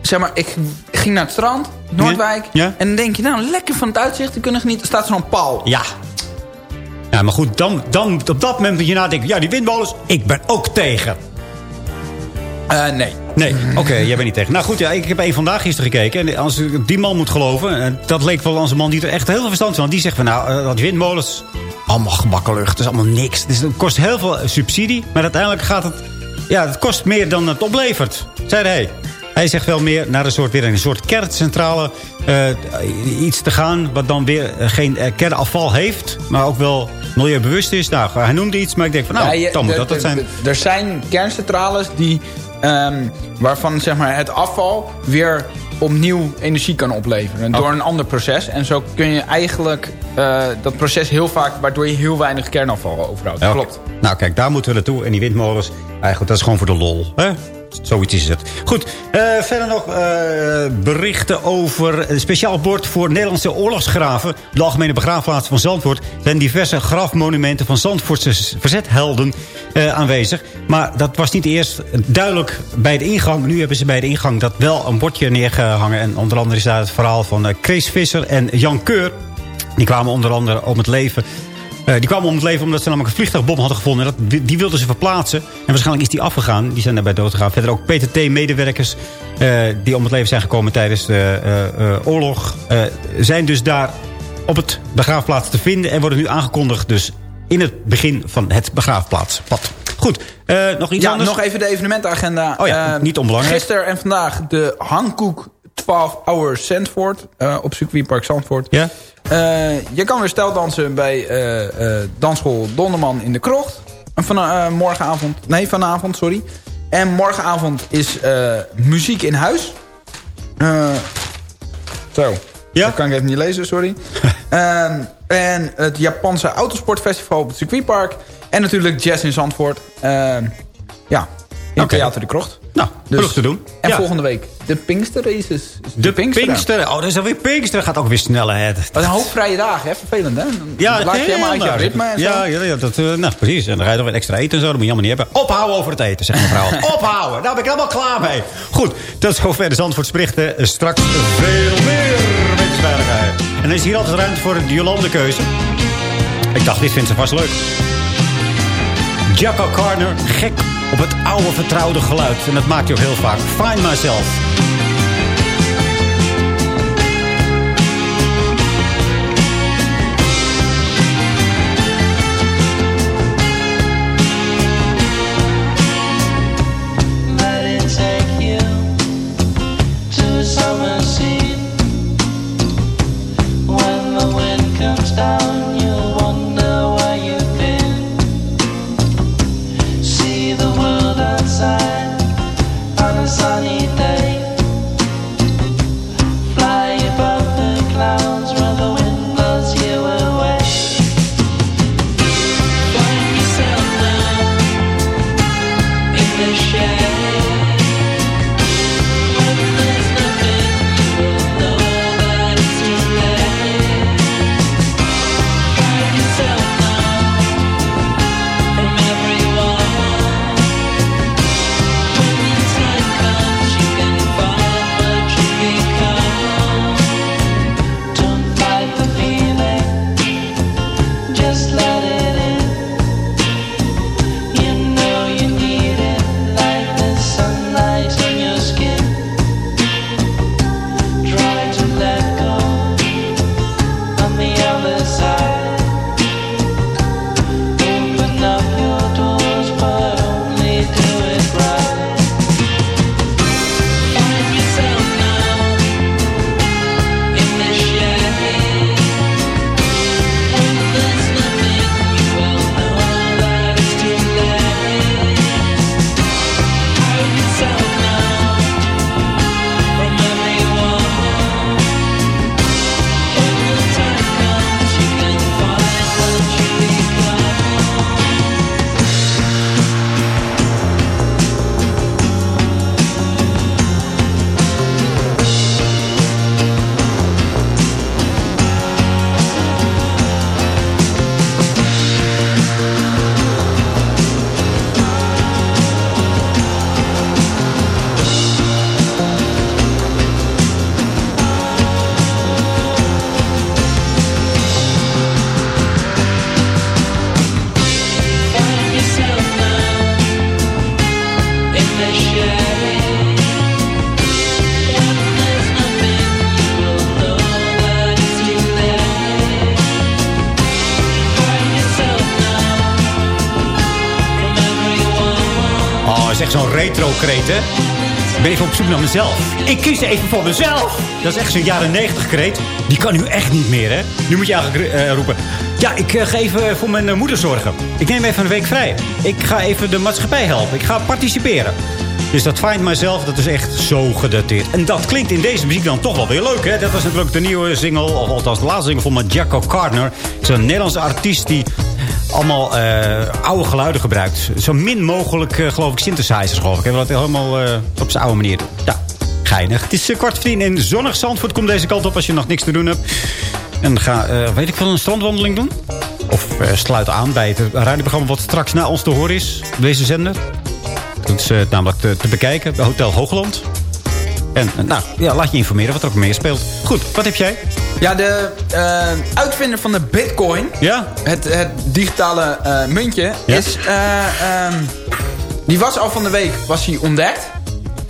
zeg maar, ik ging naar het strand, Noordwijk. Ja? En dan denk je, nou, lekker van het uitzicht te kunnen genieten. Er staat zo'n paal. Ja. Ja, maar goed, dan, dan op dat moment je nadenken... ja, die windmolens, ik ben ook tegen. Eh, nee. Nee, oké, jij bent niet tegen. Nou goed, ja, ik heb één vandaag gisteren gekeken. En als ik die man moet geloven... en dat leek wel als een man die er echt heel veel verstand van had. Die zegt van, nou, eh, dat windmolens... allemaal gebakken lucht, dat is allemaal niks. Dus het kost heel veel subsidie. Maar uiteindelijk gaat het... Ja, het kost meer dan het oplevert, zei hij. Hij zegt wel meer naar een soort, weer een soort kerncentrale eh, iets te gaan... wat dan weer geen eh, kernafval heeft... maar ook wel milieubewust is. Nou, hij noemde iets, maar ik denk van, nou, Ja, je- dan moet dat de- zijn. Er zijn kerncentrales die, ehm, waarvan zeg maar, het afval weer opnieuw energie kan opleveren. Door een ander proces. En zo kun je eigenlijk eh, dat proces heel vaak... waardoor je heel weinig kernafval overhoudt. Ja, Klopt. Nou, kijk, daar moeten we naartoe. En die windmolens, eigenlijk, dat is gewoon voor de lol. Hè? Zoiets is het. Goed, eh, verder nog eh, berichten over een speciaal bord voor Nederlandse oorlogsgraven. De algemene begraafplaats van Zandvoort. Zijn diverse grafmonumenten van Zandvoortse verzethelden eh, aanwezig. Maar dat was niet eerst duidelijk bij de ingang. Nu hebben ze bij de ingang dat wel een bordje neergehangen. En onder andere is daar het verhaal van Chris Visser en Jan Keur. Die kwamen onder andere om het leven. Eh, die kwamen om het leven omdat ze namelijk een vliegtuigbom hadden gevonden. En dat, die wilden ze verplaatsen. En waarschijnlijk is die afgegaan. Die zijn daarbij dood gegaan. Verder ook PTT-medewerkers eh, die om het leven zijn gekomen tijdens de eh, oorlog. zijn dus daar op het begraafplaats te vinden. En worden nu aangekondigd dus in het begin van het begraafplaatspad. Goed, nog iets ja, anders? nog even de evenementenagenda. Oh ja, niet onbelangrijk. Gisteren en vandaag de Hankook 12 Hour Zandvoort. eh, op circuitpark Zandvoort. Ja? Eh, je kan weer steldansen bij eh, dansschool Donderman in de Krocht. En Van, morgenavond, nee vanavond, sorry. En morgenavond is muziek in huis. Zo. Ja? Dat kan ik even niet lezen, sorry. Ehm, en het Japanse Autosportfestival op het circuitpark. En natuurlijk jazz in Zandvoort. Ehm, ja, in. Theater de Krocht. Nou, Dus- genoeg te doen. En Ja. volgende week de Pinkster Races. Is De Pinkster. Pinkster. Oh, dat is alweer Pinkster. Gaat ook weer sneller. Hè. Dat is een hoop vrije dagen, hè? Vervelend, hè? Dan Ja, laat je helemaal uit je ritme en zo. Ja, ja, ja dat, eh, nou, precies. En dan ga je nog weer extra eten en zo. Dat moet je allemaal niet hebben. Ophouden over het eten, zegt mevrouw. Ophouden. Daar ben ik helemaal klaar mee. Goed, dat is gewoon verder Zandvoorts berichten. Eh, Straks veel meer wetenswaardigheid. En dan is hier altijd ruimte voor de Jolande keuze. Ik dacht, dit vindt ze vast leuk. Jacko Carner, gek op het oude vertrouwde geluid. En dat maakt hij ook heel vaak. Find Myself. Sunny day. Ik ben even op zoek naar mezelf. Ik kies even voor mezelf. Dat is echt zo'n jaren 90 kreet. Die kan nu echt niet meer, hè? Nu moet je eigenlijk eh, roepen. Ja, ik eh, ga even voor mijn eh, moeder zorgen. Ik neem even een week vrij. Ik ga even de maatschappij helpen. Ik ga participeren. Dus dat Find Myself, dat is echt zo gedateerd. En dat klinkt in deze muziek dan toch wel weer leuk, hè? Dat was natuurlijk de nieuwe single, of althans de laatste single van met Jacko Gardner. Het is een Nederlandse artiest die allemaal eh, oude geluiden gebruikt. Zo min mogelijk, eh, geloof ik, synthesizers, geloof ik. En dat helemaal eh, op zijn oude manier. Ja, geinig. Het is kwart voor tien in zonnig Zandvoort. Kom deze kant op als je nog niks te doen hebt. En ga, weet ik wel, een strandwandeling doen. Of sluit aan bij het radioprogramma wat straks na ons te horen is. Op deze zender. Dat is eh, namelijk te, te bekijken bij Hotel Hoogland. En nou, ja, laat je informeren wat er ook meer speelt. Goed, wat heb jij? Ja, de eh, uitvinder van de bitcoin, Ja? het, het digitale eh, muntje, Ja? is, eh, ehm, die was al van de week was hij ontdekt.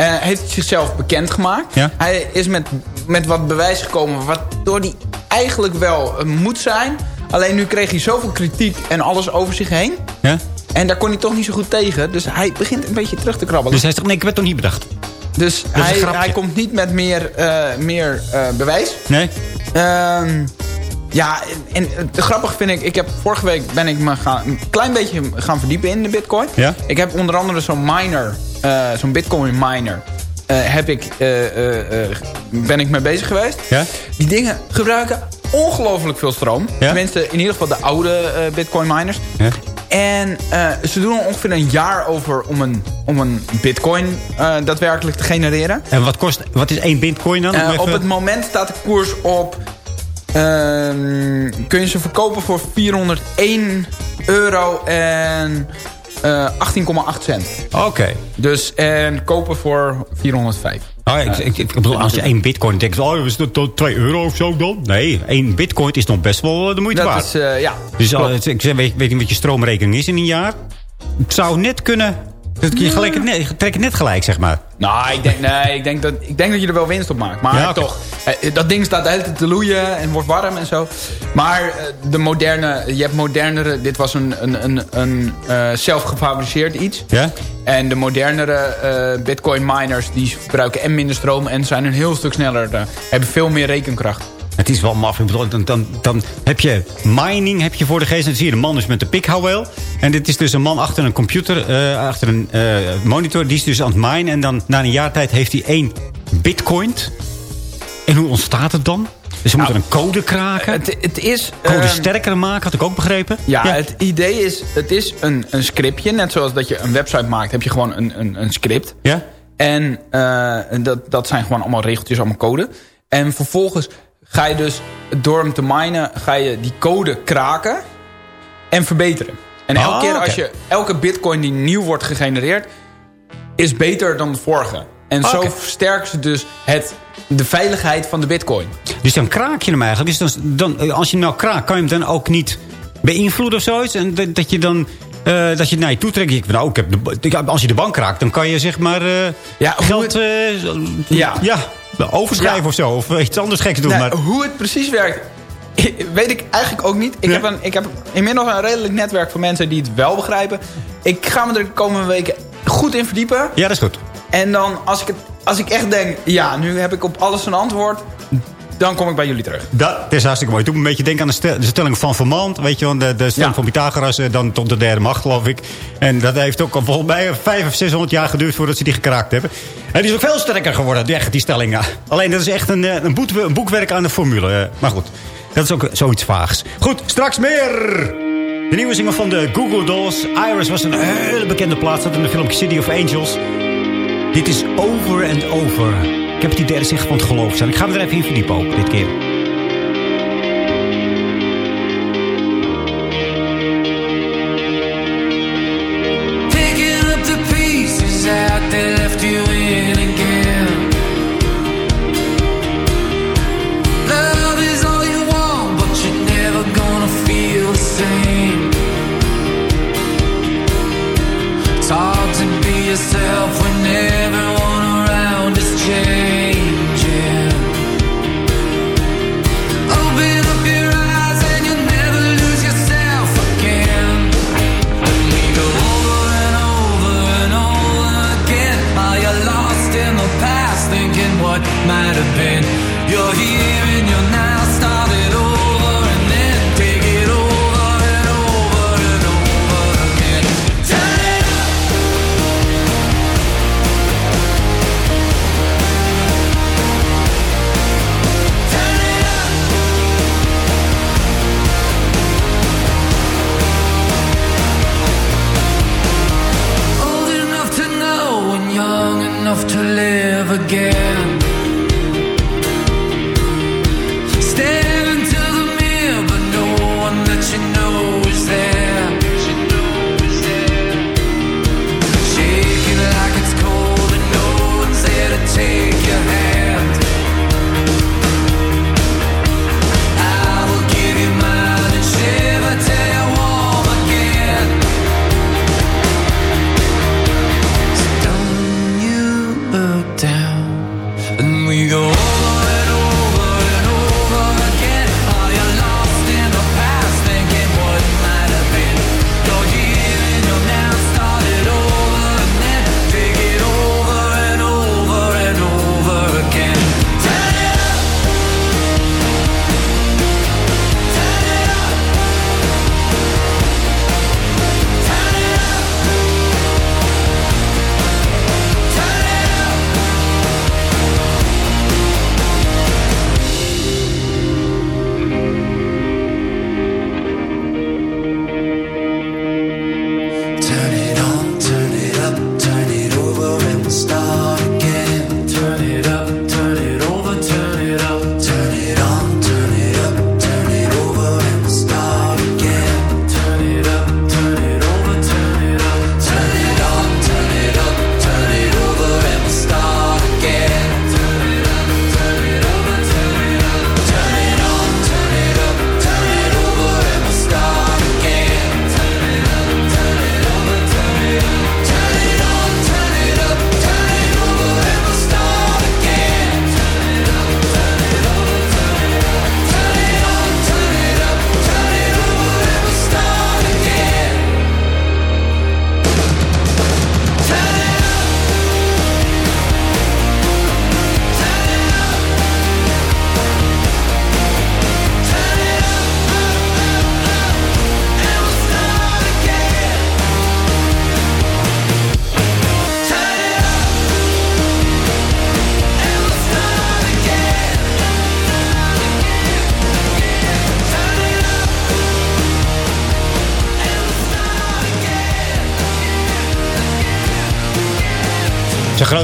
Heeft zichzelf bekendgemaakt. Ja? Hij is met, met wat bewijs gekomen waardoor hij eigenlijk wel moet zijn. Alleen nu kreeg hij zoveel kritiek en alles over zich heen. Ja? En daar kon hij toch niet zo goed tegen. Dus hij begint een beetje terug te krabbelen. Dus hij zegt, nee, ik werd toch niet bedacht. Dus hij, hij komt niet met meer, eh, meer eh, bewijs. Nee? Ehm, ja, en, het grappig vind ik... Ik heb vorige week ben ik me gaan, een klein beetje gaan verdiepen in de bitcoin. Ja? Ik heb onder andere zo'n miner, eh, zo'n bitcoin miner... heb ik, ben ik mee bezig geweest. Ja? Die dingen gebruiken ongelooflijk veel stroom. Ja? Tenminste, in ieder geval de oude bitcoin miners. En eh, ze doen er ongeveer een jaar over om een, om een bitcoin eh, daadwerkelijk te genereren. En wat kost, wat is één bitcoin dan? Eh, even- Op het moment staat de koers op... ehm, kun je ze verkopen voor 401 euro en eh 18,8 cent. Oké. Dus en kopen voor 405. Oh, ik, ik, ik bedoel, als je één bitcoin denkt, oh, is dat dan 2 euro of zo dan? Nee, één bitcoin is nog best wel eh, de moeite Dat waard. is, eh, ja. dus al, klopt. ik zeg, weet, weet niet wat je stroomrekening is in een jaar. Het zou net kunnen... Dat je gelijk het net, trek het net gelijk, zeg maar. Nou, ik denk, nee, ik, denk dat, ik denk dat je er wel winst op maakt. Maar Ja, toch, eh, dat ding staat de hele tijd te loeien en wordt warm en zo. Maar eh, de moderne, je hebt modernere... Dit was een, een, een, een eh, zelf gefabriceerd iets. Ja? En de modernere bitcoin miners die verbruiken en minder stroom... en zijn een heel stuk sneller, eh, hebben veel meer rekenkracht. Het is wel maf. Ik bedoel, dan, dan, dan heb je mining heb je voor de geest. En dan zie je de man dus met de pikhouweel. En dit is dus een man achter een computer, eh, achter een eh, monitor. Die is dus aan het minen. En dan na een jaar tijd heeft hij één bitcoin. En hoe ontstaat het dan? Dus ze moeten een code kraken. Het, het is... code eh, sterker maken, had ik ook begrepen. Ja, het idee is, het is een, een scriptje. Net zoals dat je een website maakt, heb je gewoon een, een, een script. Ja? En eh, dat, dat zijn gewoon allemaal regeltjes, allemaal code. En vervolgens ga je dus, door hem te minen, ga je die code kraken en verbeteren. En elke Ah, keer als je, elke bitcoin die nieuw wordt gegenereerd, is beter dan de vorige. En Ah, zo versterken ze dus het, de veiligheid van de bitcoin. Dus dan kraak je hem eigenlijk. Dus dan, dan, als je hem nou kraakt, kan je hem dan ook niet beïnvloeden of zoiets? En dat, dat je dan... eh, dat je het naar je toe trekt. Denkt, nou, ik heb de, ik- als je de bank raakt, dan kan je zeg maar eh, Ja, geld het- eh, Ja. ja, overschrijven Ja. of zo. Of iets anders geks doen. Nee, maar, Hoe het precies werkt, weet ik eigenlijk ook niet. Ik, Ja. heb een, ik heb inmiddels een redelijk netwerk van mensen die het wel begrijpen. Ik ga me er de komende weken goed in verdiepen. ja, dat is goed. En dan, als ik, het, als ik echt denk, ja, nu heb ik op alles een antwoord... dan kom ik bij jullie terug. Dat is hartstikke mooi. Me een beetje denken aan de, stel- de stelling van Vermand. Weet je wel, de, de stelling Ja. van Pythagoras. eh, Dan tot de derde macht, geloof ik. En dat heeft ook al volgens mij 500 of 600 jaar geduurd voordat ze die gekraakt hebben. En die is ook veel sterker geworden, die, echt, die stelling. ja. Alleen dat is echt een, eh, een, boet- een boekwerk aan de formule. eh. Maar goed, dat is ook zoiets vaags. Goed, straks meer! De nieuwe single van de Google Dolls. Iris was een hele bekende plaats. Dat in de film City of Angels. Dit is over and over. Ik heb het dat ze echt van het geloof zijn. Ik ga me er even in verdiepen ook, dit keer.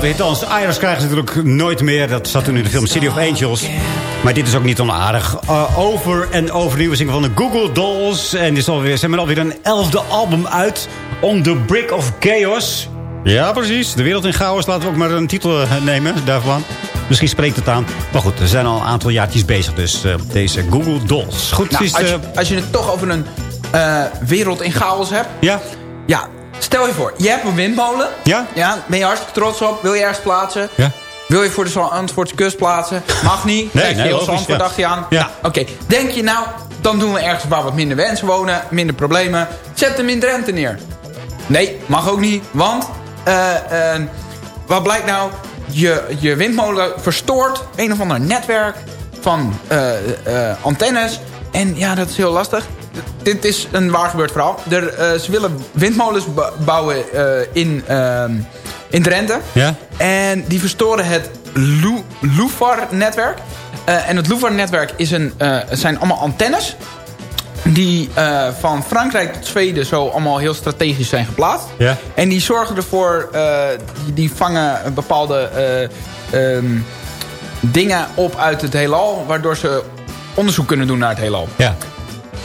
Grote hit als Iris krijgen ze natuurlijk nooit meer. Dat zat toen in de film City of Angels. Maar dit is ook niet onaardig. Uh, over en over nieuwe zingen van de Google Dolls. En is alweer, ze hebben alweer een elfde album uit. On the Brick of Chaos. Ja, precies. De wereld in chaos. Laten we ook maar een titel eh, nemen daarvan. Misschien spreekt het aan. Maar goed, we zijn al een aantal jaartjes bezig. Dus eh, deze Google Dolls. Goed, Nou, is, als, je, eh, als je het toch over een eh, wereld in chaos hebt. Ja. Ja, stel je voor, je hebt een windmolen. Ja. Ja, ben je hartstikke trots op. Wil je ergens plaatsen. Ja. Wil je voor de Zandvoortse kust plaatsen? Mag niet. Nee, Kijk, nee, heel Zandvoort ja. dacht je aan. Ja. Nou, Oké, denk je nou, dan doen we ergens waar wat minder mensen wonen. Minder problemen. Zet hem in Drenthe neer. Nee, mag ook niet. Want, eh, eh, wat blijkt nou? Je, je windmolen verstoort een of ander netwerk van eh, antennes. En ja, dat is heel lastig. Dit is een waar gebeurd verhaal. Er, eh, ze willen windmolens bouwen eh, in, ehm, in Drenthe. Ja. En die verstoren het Lufar-netwerk. Eh, en het Lufar-netwerk is een, het zijn allemaal antennes... die van Frankrijk tot Zweden zo allemaal heel strategisch zijn geplaatst. Ja. En die zorgen ervoor... die, die vangen bepaalde eh, ehm, dingen op uit het heelal... waardoor ze onderzoek kunnen doen naar het heelal. Ja.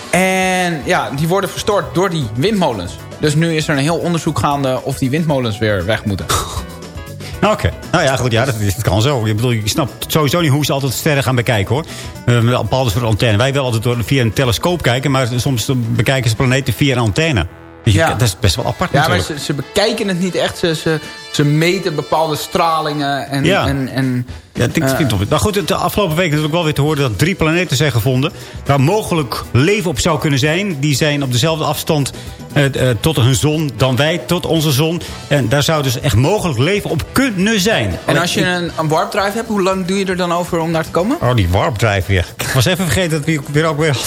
En ja, die worden verstoord door die windmolens. Dus nu is er een heel onderzoek gaande of die windmolens weer weg moeten. Nou, Oké. Nou ja, goed. Ja, dat, dat kan zo. Ik bedoel, je snapt sowieso niet hoe ze altijd sterren gaan bekijken, hoor. Uh, met een bepaalde soort antenne. Wij willen altijd door, via een telescoop kijken, maar soms bekijken ze planeten via een antenne. Dus je- Ja. Dat is best wel apart Ja, maar natuurlijk. ze, ze bekijken het niet echt. Ze, ze, ze meten bepaalde stralingen. En, Ja. en, en, Ja, ik eh, vind het Maar goed, de afgelopen week natuurlijk wel weer te horen dat drie planeten zijn gevonden. Waar mogelijk leven op zou kunnen zijn. Die zijn op dezelfde afstand eh, eh, tot hun zon dan wij tot onze zon. En daar zou dus echt mogelijk leven op kunnen zijn. en als je een, een warp drive hebt, hoe lang doe je er dan over om daar te komen? Oh, die warp drive weer. Ik was even vergeten dat we weer ook weer.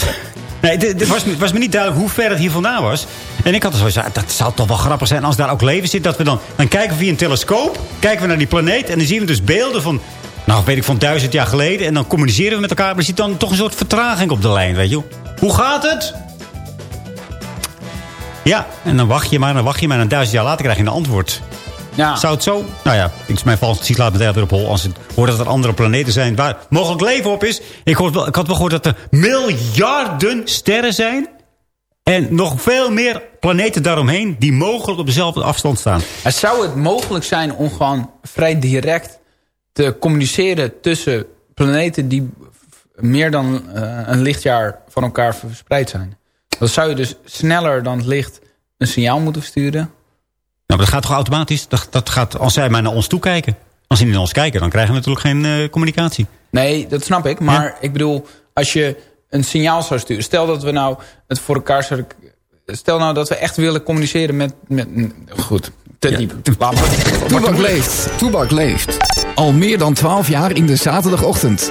Nee, dit was, was me niet duidelijk hoe ver het hier vandaan was. En ik had er zoiets van, dat zou toch wel grappig zijn als daar ook leven zit. Dat we dan, dan kijken we via een telescoop, kijken we naar die planeet... en dan zien we dus beelden van, nou weet ik, van duizend jaar geleden. En dan communiceren we met elkaar, maar er zit dan toch een soort vertraging op de lijn, weet je. Hoe gaat het? Ja, en dan wacht je maar, dan wacht je maar... en een duizend jaar later krijg je een antwoord. Ja. Zou het zo? Nou ja, ik mijn fantasie laat meteen weer op hol. Als ik hoor dat er andere planeten zijn waar mogelijk leven op is. Ik, hoor wel, ik had wel gehoord dat er miljarden sterren zijn. En nog veel meer planeten daaromheen die mogelijk op dezelfde afstand staan. En zou het mogelijk zijn om gewoon vrij direct te communiceren tussen planeten die meer dan eh, een lichtjaar van elkaar verspreid zijn? Dan zou je dus sneller dan het licht een signaal moeten versturen. Nou, maar dat gaat toch automatisch? Dat, dat gaat, als zij maar naar ons toe kijken. Als ze niet naar ons kijken, dan krijgen we natuurlijk geen eh, communicatie. Nee, dat snap ik. Maar ik bedoel, als je een signaal zou sturen. Stel dat we nou het voor elkaar zouden... Stel nou dat we echt willen communiceren met... met goed, te diep. Toebak leeft. Toebak leeft. Al meer dan 12 jaar in de zaterdagochtend.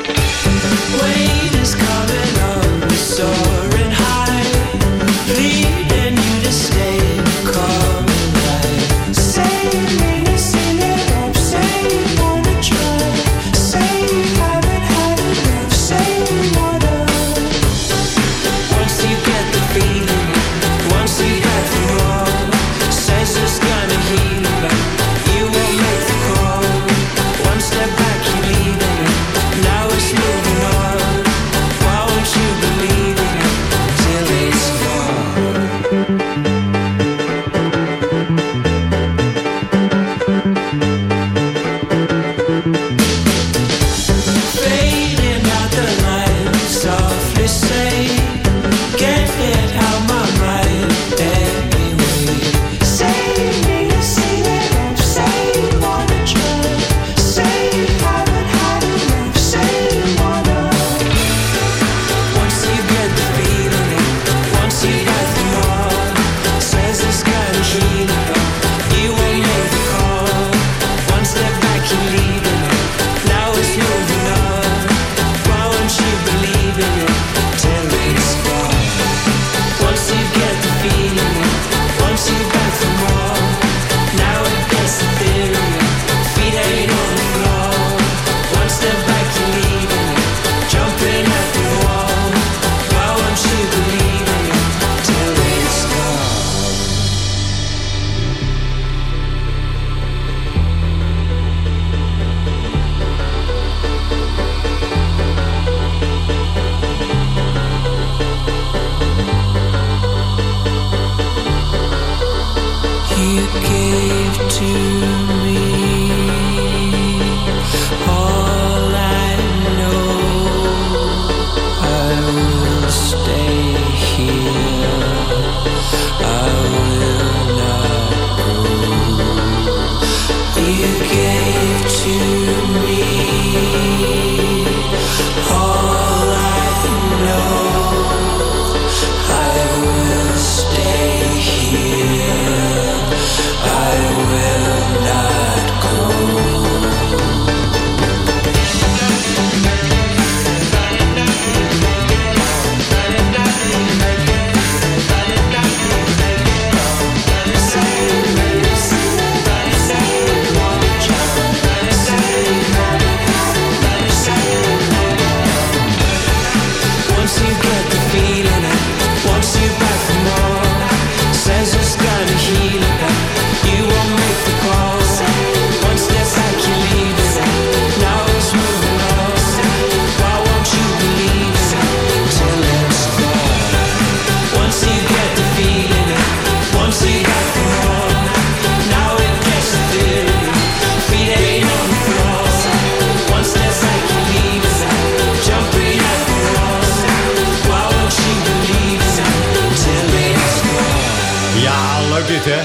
Leuk dit, hè?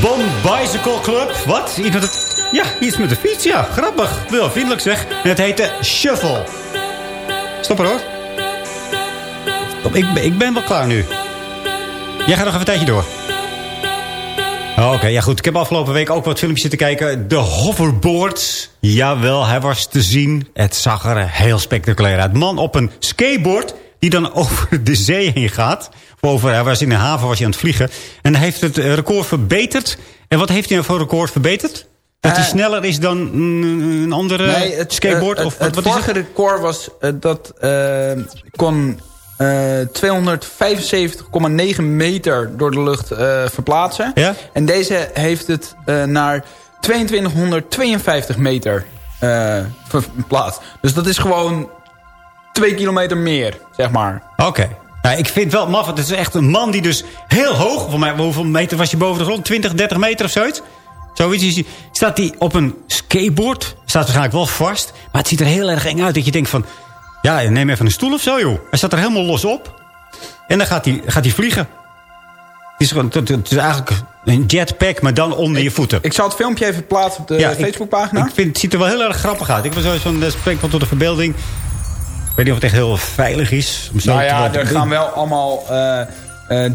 Bon Bicycle Club. Wat? Iets met het... Ja, iets met de fiets, ja. Grappig. Wel vriendelijk zeg. En het heette Shuffle. Stop er, hoor. Ik, ben- ik ben wel klaar nu. Jij gaat nog even een tijdje door. Oh, Oké, ja goed. Ik heb afgelopen week ook wat filmpjes zitten kijken. De hoverboards. Jawel, hij was te zien. Het zag er heel spectaculair uit. Man op een skateboard die dan over de zee heen gaat. Over, hij was in de haven was hij aan het vliegen. En hij heeft het record verbeterd. En wat heeft hij nou voor record verbeterd? Dat hij Eh, sneller is dan een andere Nee, het skateboard? eh, of het, wat, is vorige het? record was eh, dat kon eh 275,9 meter door de lucht verplaatsen. Ja? En deze heeft het naar 2252 meter verplaatst. Dus dat is gewoon 2 kilometer meer, zeg maar. Oké. Nou, ik vind wel maf. Het is echt een man die dus heel hoog... Voor mij, hoeveel meter was je boven de grond? 20, 30 meter of zoiets? Zoiets is. Staat hij op een skateboard. Staat waarschijnlijk wel vast. Maar het ziet er heel erg eng uit. Dat je denkt van... Ja, neem even een stoel of zo, joh. Hij staat er helemaal los op. En dan gaat hij, gaat hij vliegen. Het is, gewoon, het, is eigenlijk een jetpack, maar dan onder je voeten. Ik zal het filmpje even plaatsen op de Ja, Facebookpagina. Ik vind, het ziet er wel heel erg grappig uit. Ik was zoiets van, tot de verbeelding. Ik weet niet of het echt heel veilig is. om nou ja, er gaan wel allemaal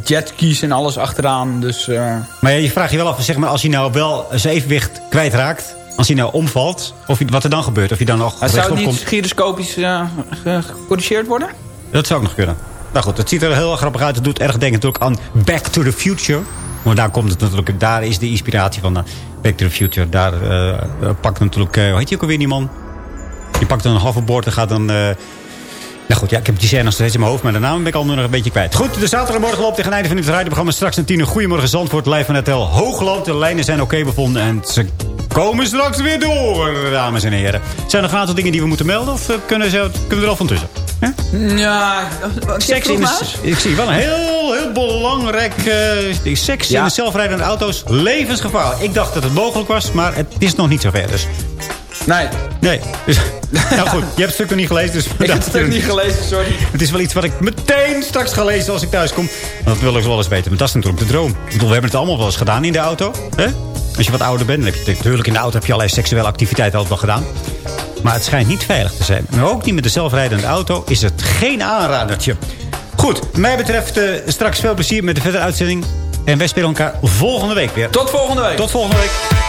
jetskis en alles achteraan. Dus eh, Maar ja, je vraagt je wel af, zeg maar, als hij nou wel zijn evenwicht kwijtraakt... als hij nou omvalt, of hij- wat er dan gebeurt. Of hij dan nog zou het niet komt. gyroscopisch ge- gecorrigeerd worden? Dat zou ook nog kunnen. Nou goed, het ziet er heel grappig uit. Het doet erg denken natuurlijk aan Back to the Future. Want daar komt het natuurlijk, daar is de inspiratie van Back to the Future. Daar pakt natuurlijk, eh, hoe heet je ook alweer die man? Die pakt dan een hoverboard en gaat dan... nou goed, ja, ik heb die scène nog steeds in mijn hoofd, maar de naam ben ik al nog een beetje kwijt. Goed, de zaterdagmorgen loopt tegen het einde van dit radioprogramma. Straks een tien uur. Goedemorgen Zandvoort, live van het Tel Hoogland. De lijnen zijn oké bevonden en ze komen straks weer door, dames en heren. Zijn er een aantal dingen die we moeten melden of eh, kunnen, ze, kunnen we er al van tussen? Ja, Seks in de, ik zie wel een heel, heel belangrijk... eh seks in Ja. de zelfrijdende auto's, levensgevaarlijk. Ik dacht dat het mogelijk was, maar het is nog niet zover. Dus. Nee. Nee. Dus, nou goed, je hebt het stuk nog niet gelezen. Dus Ik heb het stuk niet gelezen, sorry. Het is wel iets wat ik meteen straks ga lezen als ik thuis kom. Want dat wil ik wel eens weten. Maar dat is natuurlijk de droom. Ik bedoel, we hebben het allemaal wel eens gedaan in de auto. Hè? Als je wat ouder bent, dan heb je natuurlijk in de auto heb je allerlei seksuele activiteiten altijd wel gedaan. Maar het schijnt niet veilig te zijn. Maar ook niet met de zelfrijdende auto is het geen aanradertje. Goed, mij betreft eh, straks veel plezier met de verdere uitzending. En wij spelen elkaar volgende week weer. Tot volgende week. Tot volgende week.